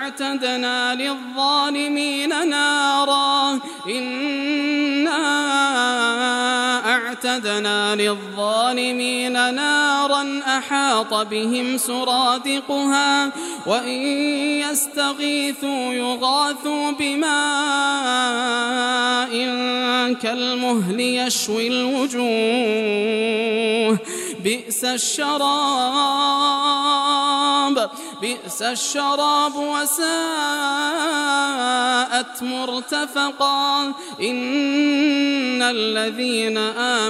أعتدنا للظالمين نارا إنا أعتدنا للظالمين نارا أحاط بهم سرادقها وإن يستغيثوا يغاثوا بماء كالمهل يشوي الوجوه بئس الشراب بئس الشراب وساءت مرتفقا إن الذين آمنوا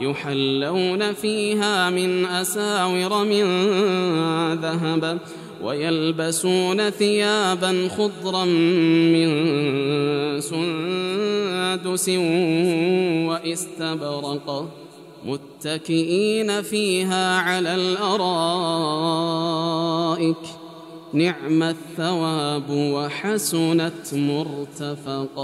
يحلون فيها من أساور من ذهب ويلبسون ثيابا خضرا من سندس وإستبرق متكئين فيها على الأرائك نعم الثواب وحسنت مرتفقا